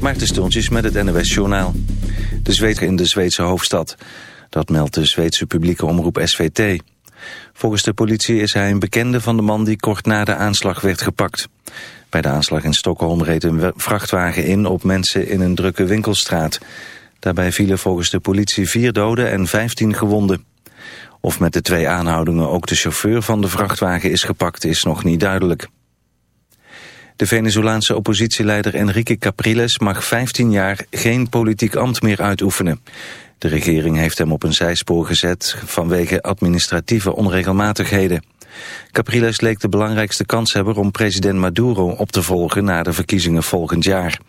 Maarten Stultjes met het NOS Journaal. De Zweedse in de Zweedse hoofdstad. Dat meldt de Zweedse publieke omroep SVT. Volgens de politie is hij een bekende van de man die kort na de aanslag werd gepakt. Bij de aanslag in Stockholm reed een vrachtwagen in op mensen in een drukke winkelstraat. Daarbij vielen volgens de politie vier doden en vijftien gewonden. Of met de twee aanhoudingen ook de chauffeur van de vrachtwagen is gepakt is nog niet duidelijk. De Venezolaanse oppositieleider Enrique Capriles mag 15 jaar geen politiek ambt meer uitoefenen. De regering heeft hem op een zijspoor gezet vanwege administratieve onregelmatigheden. Capriles leek de belangrijkste kanshebber om president Maduro op te volgen na de verkiezingen volgend jaar.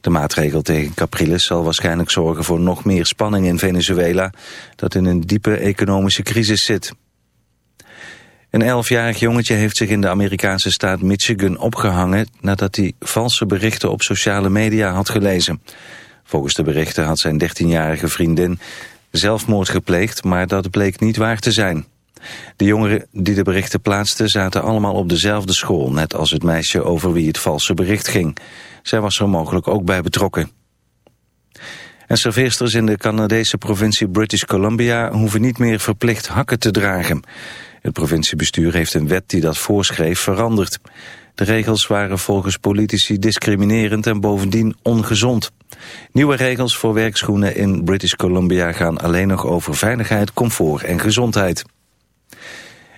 De maatregel tegen Capriles zal waarschijnlijk zorgen voor nog meer spanning in Venezuela, dat in een diepe economische crisis zit. Een elfjarig jongetje heeft zich in de Amerikaanse staat Michigan opgehangen nadat hij valse berichten op sociale media had gelezen. Volgens de berichten had zijn 13-jarige vriendin zelfmoord gepleegd, maar dat bleek niet waar te zijn. De jongeren die de berichten plaatsten zaten allemaal op dezelfde school, net als het meisje over wie het valse bericht ging. Zij was er mogelijk ook bij betrokken. En serveersters in de Canadese provincie British Columbia hoeven niet meer verplicht hakken te dragen. Het provinciebestuur heeft een wet die dat voorschreef veranderd. De regels waren volgens politici discriminerend en bovendien ongezond. Nieuwe regels voor werkschoenen in British Columbia gaan alleen nog over veiligheid, comfort en gezondheid.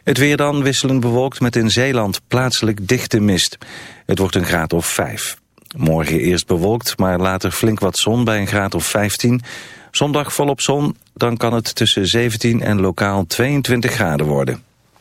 Het weer dan wisselend bewolkt met in Zeeland plaatselijk dichte mist. Het wordt een graad of 5. Morgen eerst bewolkt, maar later flink wat zon bij een graad of 15. Zondag volop zon, dan kan het tussen 17 en lokaal 22 graden worden.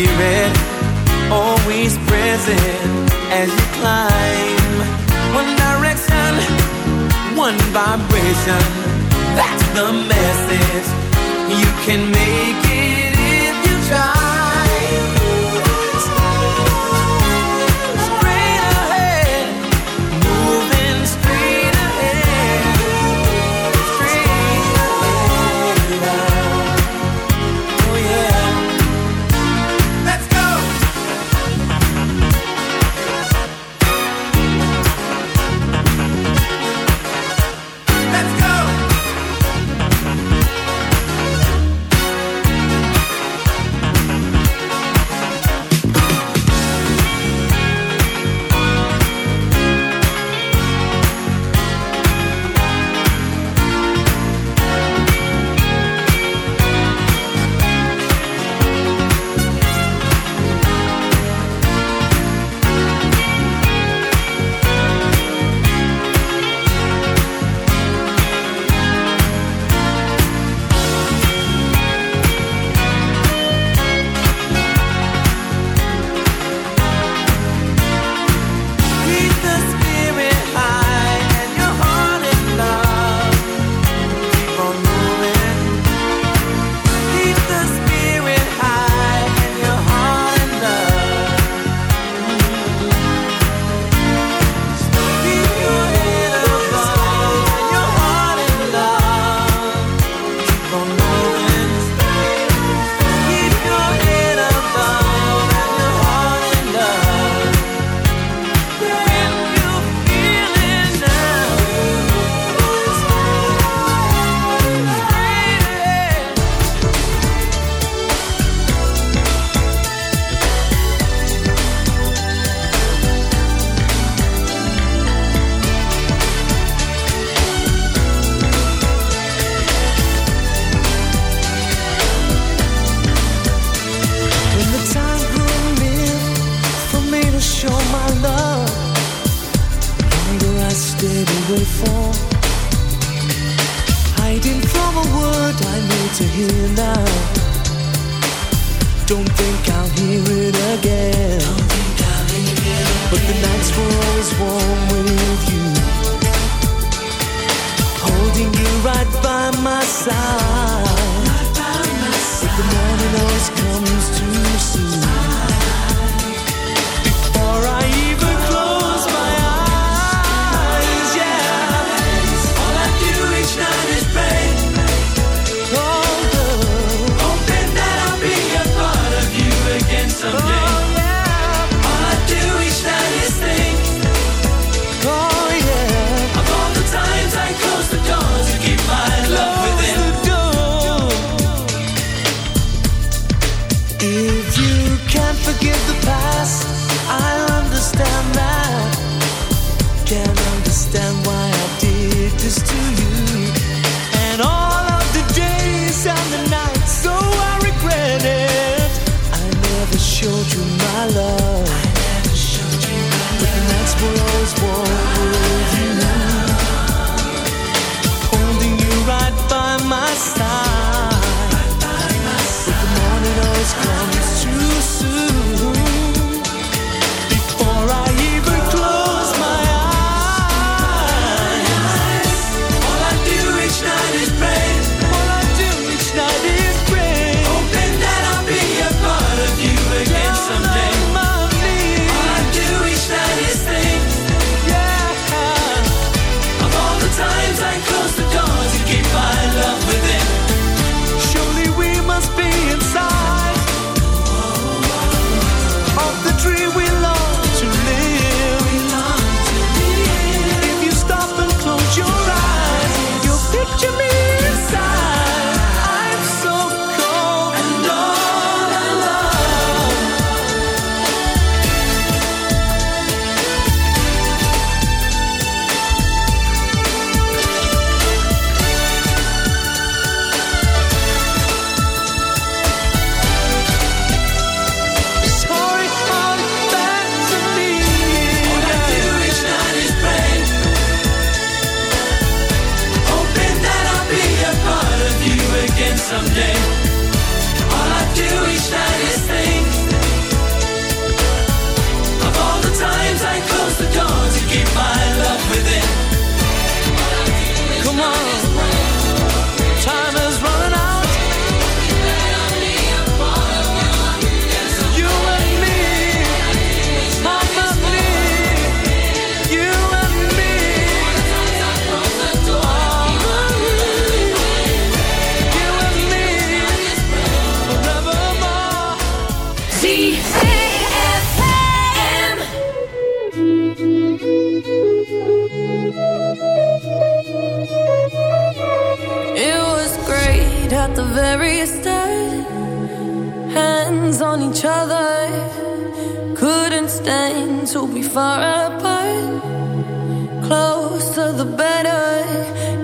Spirit always present as you climb. One direction, one vibration. That's the message. You can make it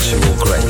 intellectual grace.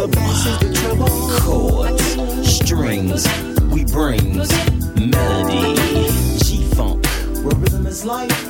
The bass and the bass is the treble. Chords, strings, we bring melody. G-Funk, where rhythm is life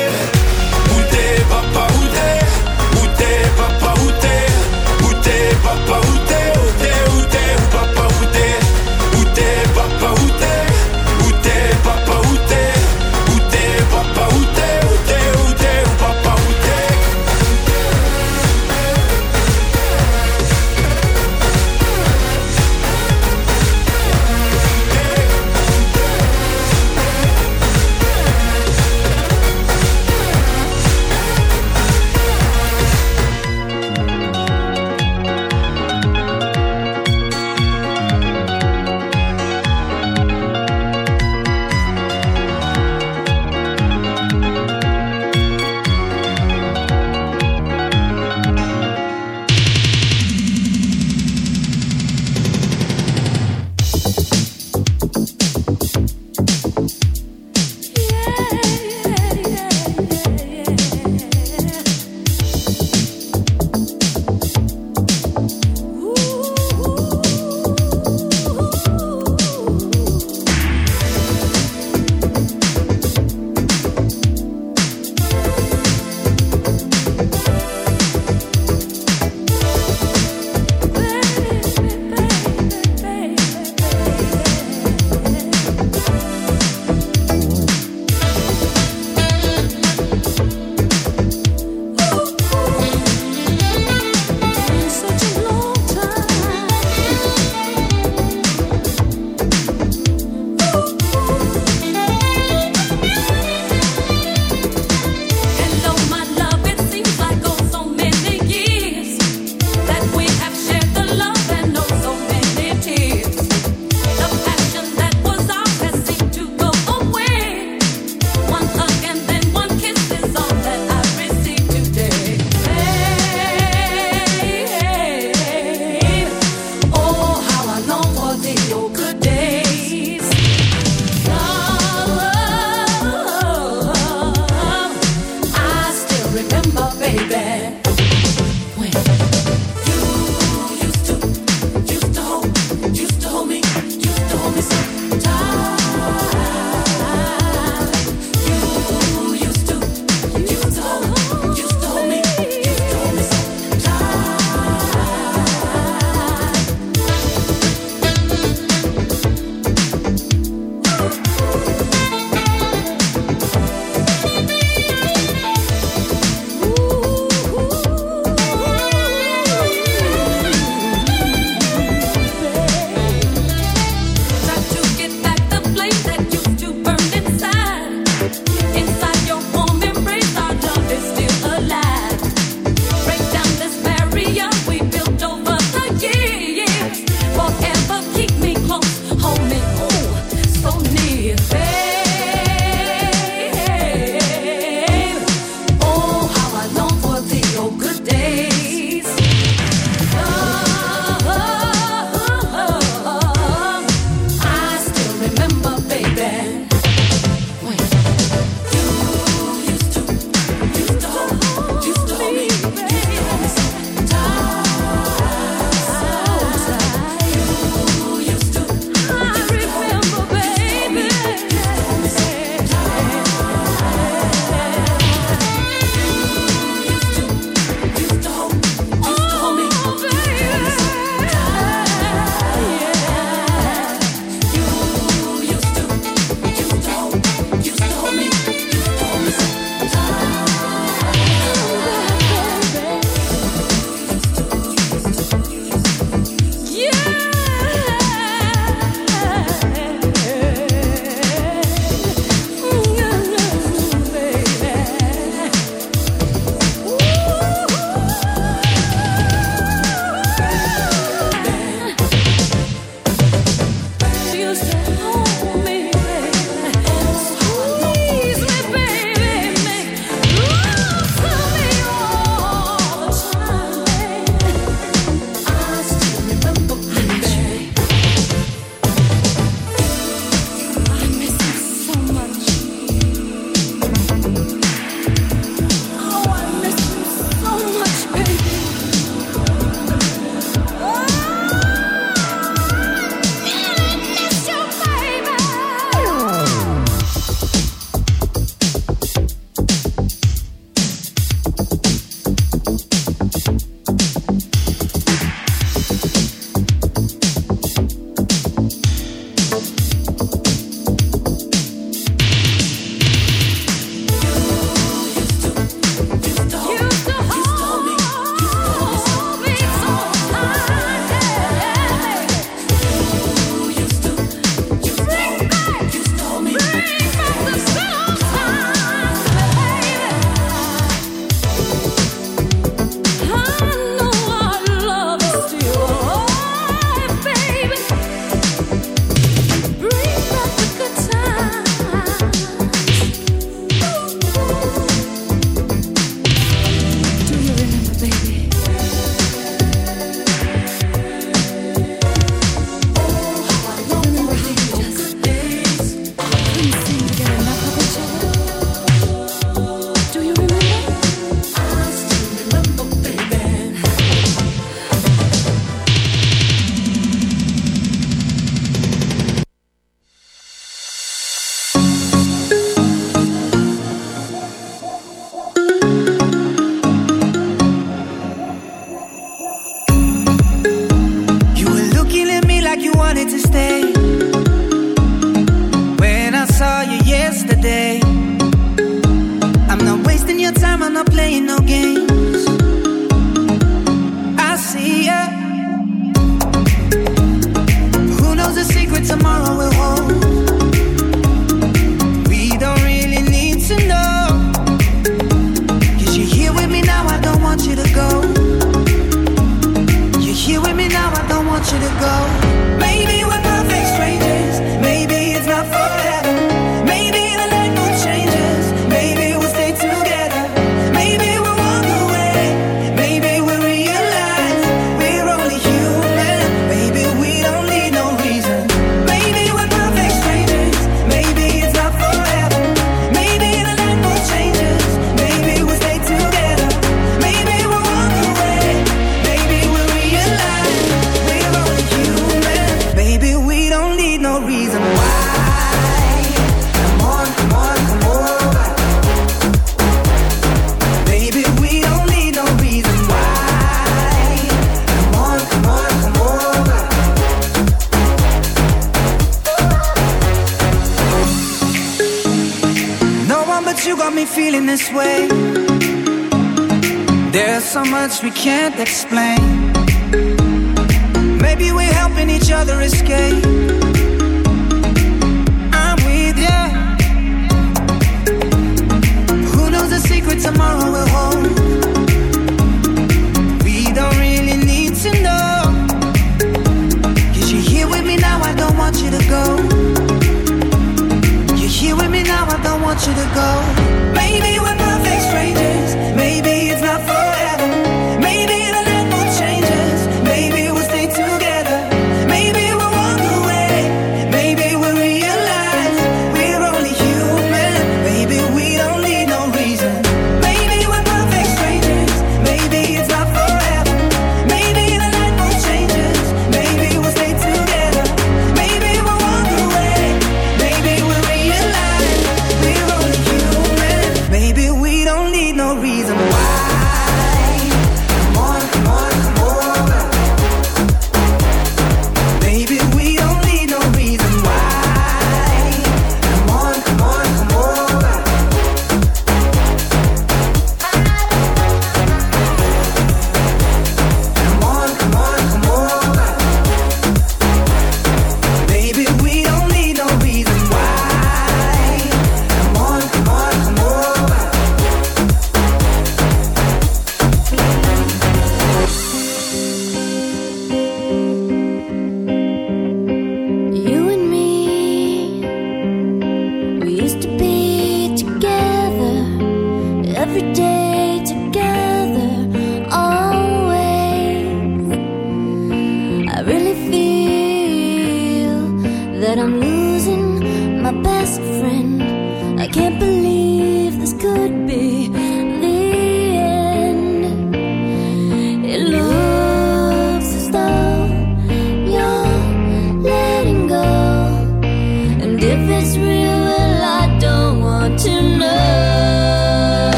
Explain.